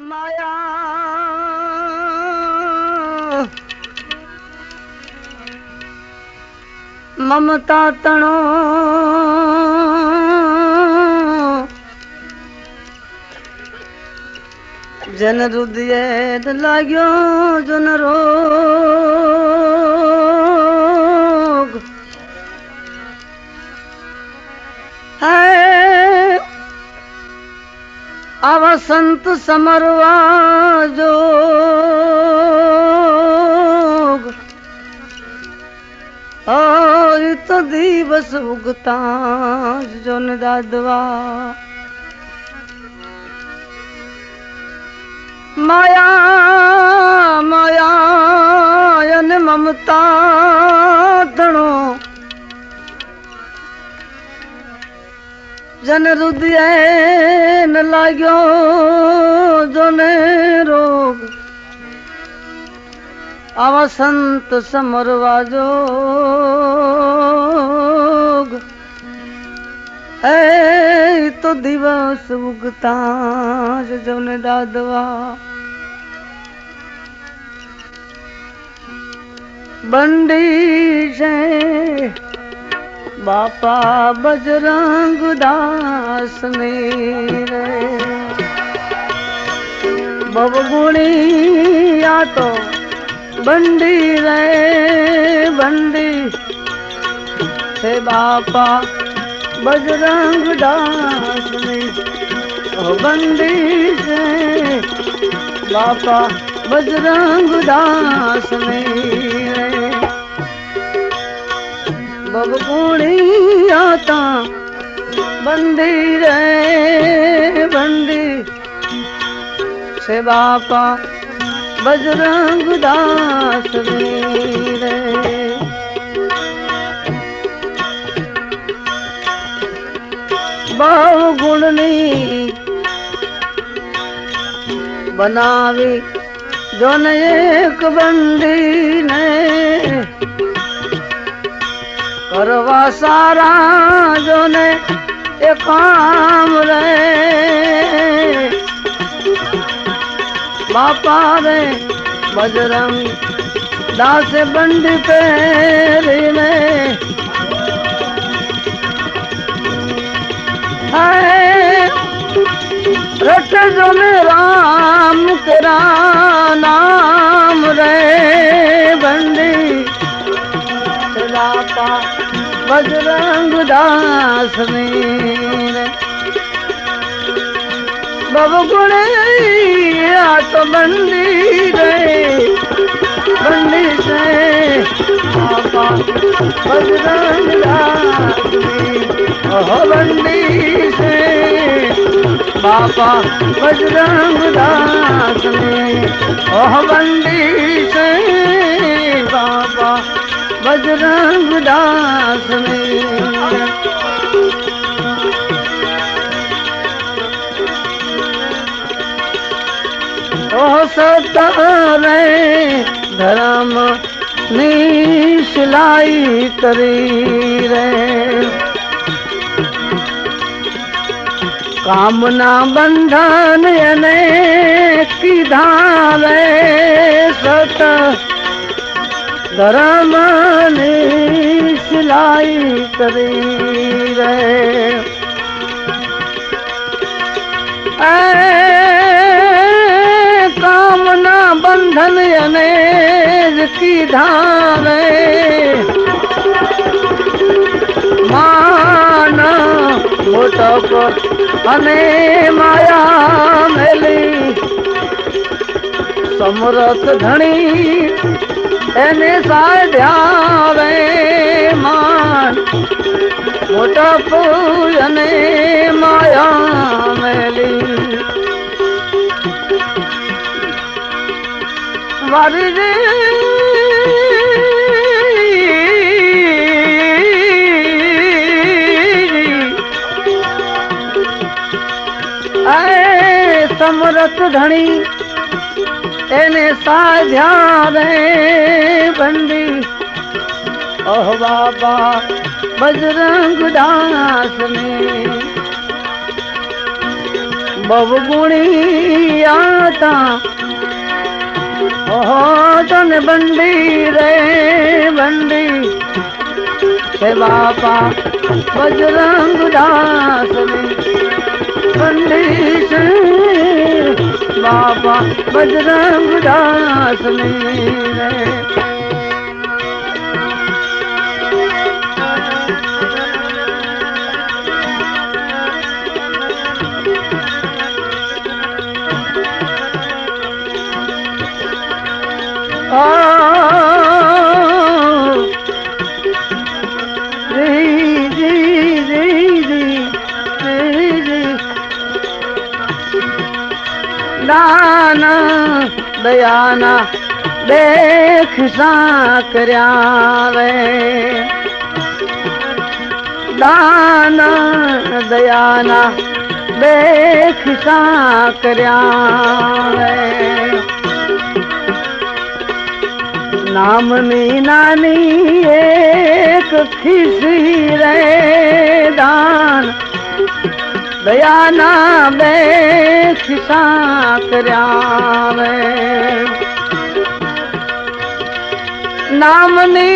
માયા. મમતા તણો. જન હૃદય લાગ્યો જન રોગ. હે આવા સંત સમરવા આય તો દિવસ ઉગતા જોન દાદવા. માયા લાગ્યો જોને રોગ. આવા સંત સમરવા જોગ. એ તો દિવસ ઉગતા જ જોને દાદવા. બંડી છે બાપા બજરંગ દાસ ને રે. બબગુણી આ તો બંડી રે, બંડી. છે બાપા બજરંગ દાસ ને બંડી છે. બાપા બજરંગ દાસ ને. રે બબગુણી આતા બંદી રે, બંદી. છે બાપા બજરંગ દાસ રે બહુ ગુણની બનાવી જોને એક બંદી ને કરવા સારા જોને એ કામ રે બાપા રે બજરંગ દાસ બંડી પહેરીને રટ જોને રામ કેરા બજરંગ દાસ રે બબગુણે આ તો બંદી રે બંદી છે બજરંગ દાસ બંદી છે બાપા બજરંગ દાસ ઓહ બંદી છે બાપા બજરંગ દાસ ને ઓ સતારે ધરમની સિલાઈ કરી રે કામના બંધન અને કીધા રે સત ધરમની સિલાઈ કરી રે કામના બંધન અને કીધા રે માન મોટક અને માયા મેલી સમરસ ધણી એને સાધ્યા રે માન. મોટા પૂજને માયા મેલી. વારી સમરથ ધણી એને સાધ્યા રે બંદી ઓહ બાબા, બજરંગ દાસને. બવગુણી આતા. ઓહો, તને બંડી રે બંડી. હે બાપા બજરંગ દાસને. बापा बजरंग दास ने દયાના દેખ સા કર્યા રે દાન દયાના દેખ સા કર્યા રે નામની નાની એક ખીસી રે દાન દયાના બે ખિસ્સા કર્યા નામની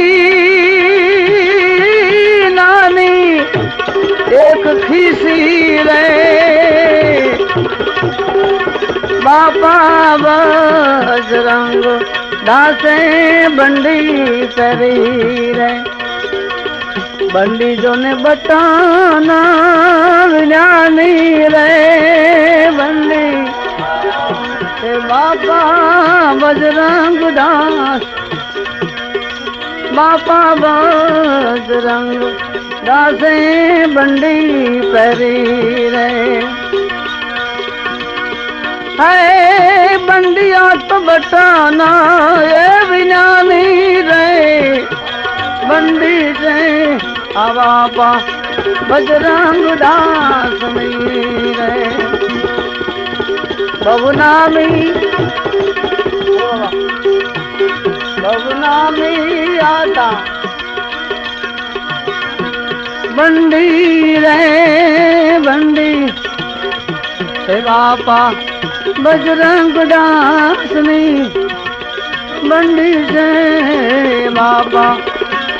નાની એક ખીસી રે. બાપા બજરંગ દાસે બંડી કરી રે. બંડી જોને બતાના વિજ્ઞાની રે બંડી હે બાપા બજરંગ દાસ બાપા બજરંગ દાસે બંડી પહેરી રે હે બંડિયા તો બટાના એ વિજ્ઞાની રે બંડી છે આવા બજરંગ દાસની રે બબુનામી બબુનામી આતા બંડી રે બંડી હે બાપા, બજરંગ દાસની બંડી છે બાપા.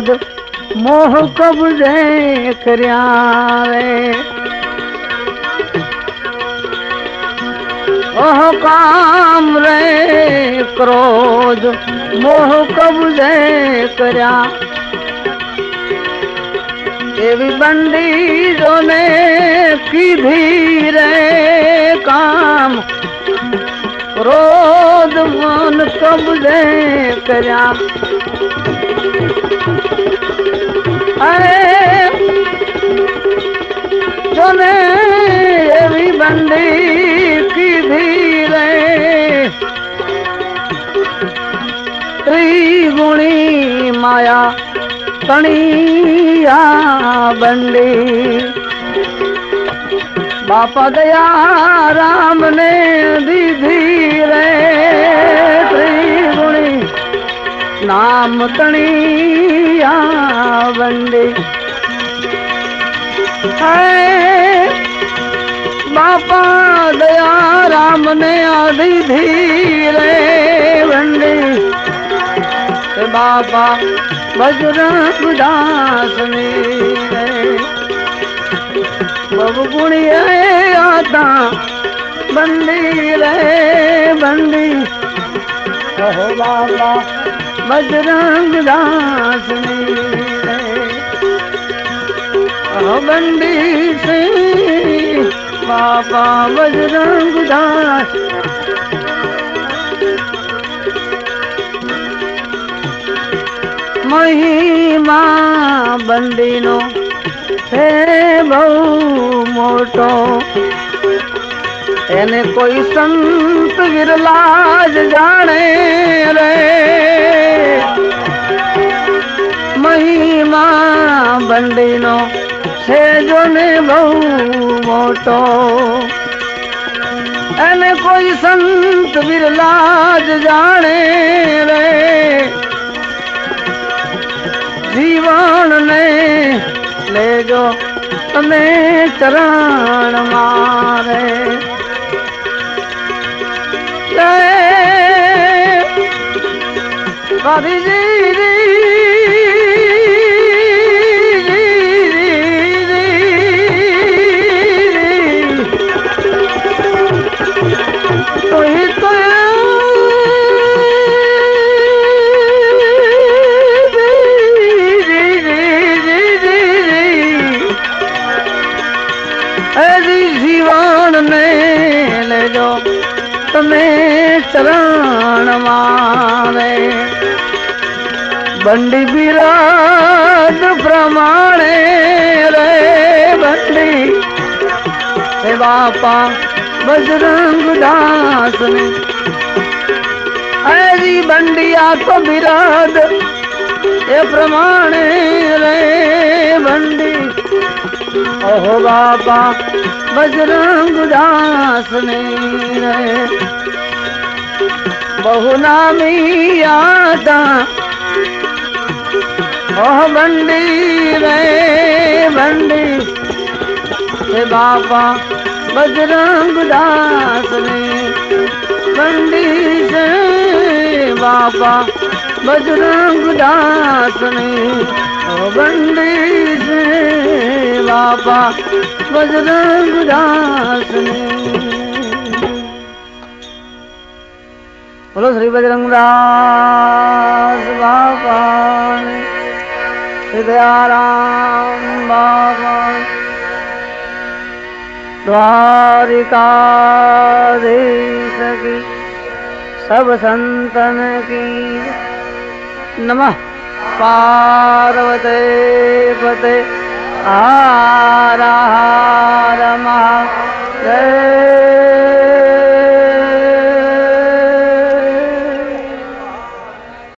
ક્રોધ મોહ કબજે કર્યા રે ઓહ, કામ રે ક્રોધ, મોહ કબજે કર્યા? એવી બંદી જોને કીધી રે કામ. ક્રોધ મન કબજે કર્યા? જોને એવી બંદી કીધી રે. ત્રિગુણી માયા તણિયા બંડી. બાપા દયા નામ તણિયા વંદે બાપા દયા રામ ને દીધી ધીરે વંદે બાપા બજરંગ દાસ ને રે. બહુ ગુણી આતા બંદી રે બંદી કહો બાબા બજરંગ દાસ બંડી સે બાબા બજરંગ દાસ મહિમા બંડીનો છે બહુ મોટો એને કોઈ સંત વિરલા જ જાણે રે. મહિમા બંડીનો છે જોને બહુ મોટો. એને કોઈ સંત વિરલા જ જાણે રે. જીવન ને લેજો તમે ચરણ મારે. જય જીવન તમે ચરણ મારે બંડી બિરાજ પ્રમાણે રે બંડી. હે બાપા, બજરંગ દાસ ને હરી બંડી આ તો બિરાદ એ પ્રમાણે રે બંડી. ઓહો બાપા બજરંગ દાસ ને बहुना બહુ નામી આતા ઓહ બંડી રે બંડી હે બાપા બજરંગ દાસ ને બંડી છે બાપા બજરંગ बंदी से बाबा, बजरंग दास ने। बोलो श्री बजरंग दास बाबा श्री दयाराम बाबा द्वारिकाधीश की, सब संतन की। नमः। પાર્વતે પતે હાર હાર મહાદેવ.